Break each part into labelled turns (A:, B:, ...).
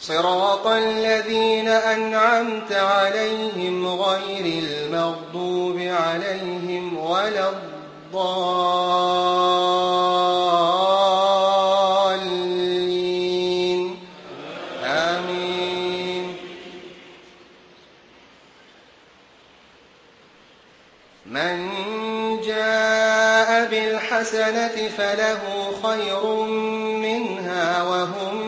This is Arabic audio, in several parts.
A: صراط الذين أنعمت عليهم غير المغضوب عليهم ولا الضالين. آمين. من جاء بالحسنة فله خير منها وهم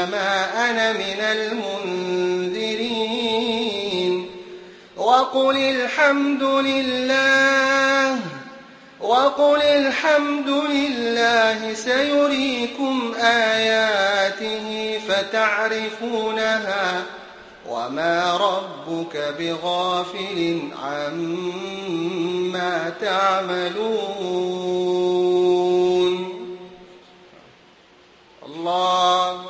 A: إنما أنا من المنذرين. وقل الحمد لله وقل الحمد لله سيريكم آياته فتعرفونها وما ربك بغافل عما تعملون. الله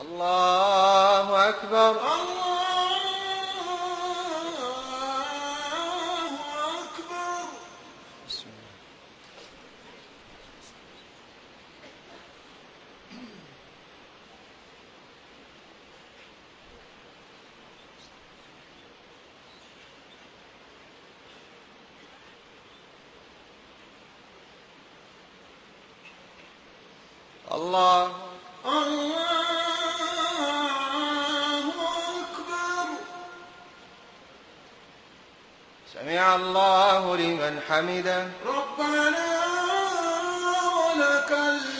B: الله
A: الله لمن حمده.
B: ربنا ولك الحمد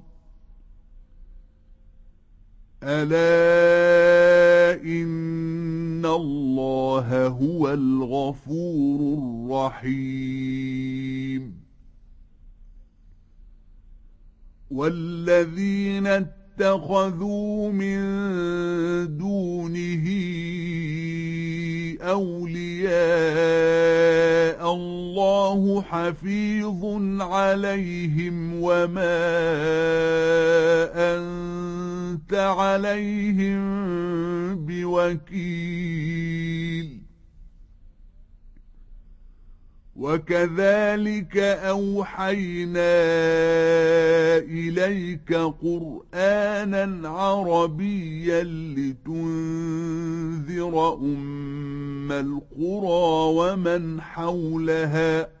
C: ألا إن الله هو الغفور الرحيم. والذين اتخذوا من دونه أولياء الله حفيظ عليهم وما أنت عليهم بوكيل. وكذلك أوحينا إليك قرآنا عربيا لتنذر أم القرى ومن حولها.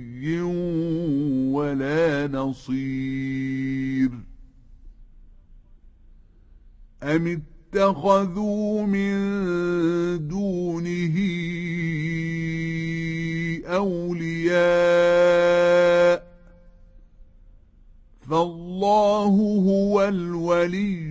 C: ولا نصير. أم اتخذوا من دونه أولياء؟ فالله هو الولي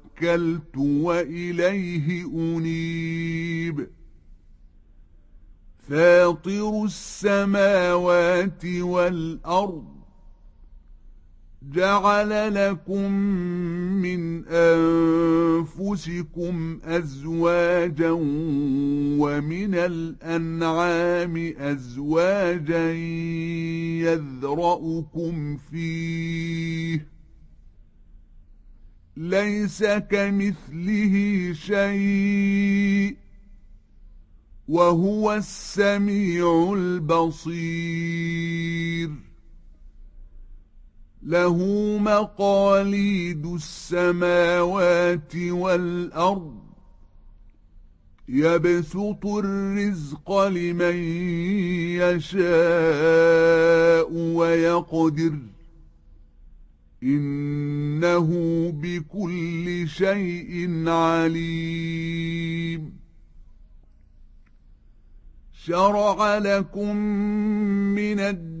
C: توكلت وإليه أنيب. فاطر السماوات والأرض جعل لكم من أنفسكم أزواجا ومن الأنعام أزواجا يذرأكم فيه. ليس كمثله شيء وهو السميع البصير. له مقاليد السماوات والأرض. يبسط الرزق لمن يشاء ويقدر. إنه بكل شيء عليم. شرع لكم من الدين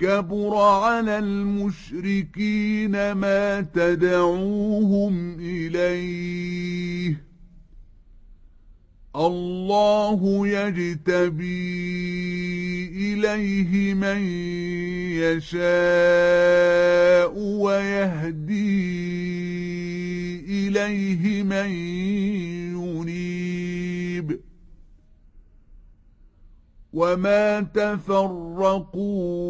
C: كبر على المشركين ما تدعوهم إليه. الله يجتبي إليه من يشاء ويهدي إليه من ينيب. وما تفرقوا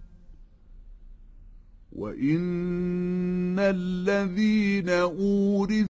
C: وإن الذين أورثوا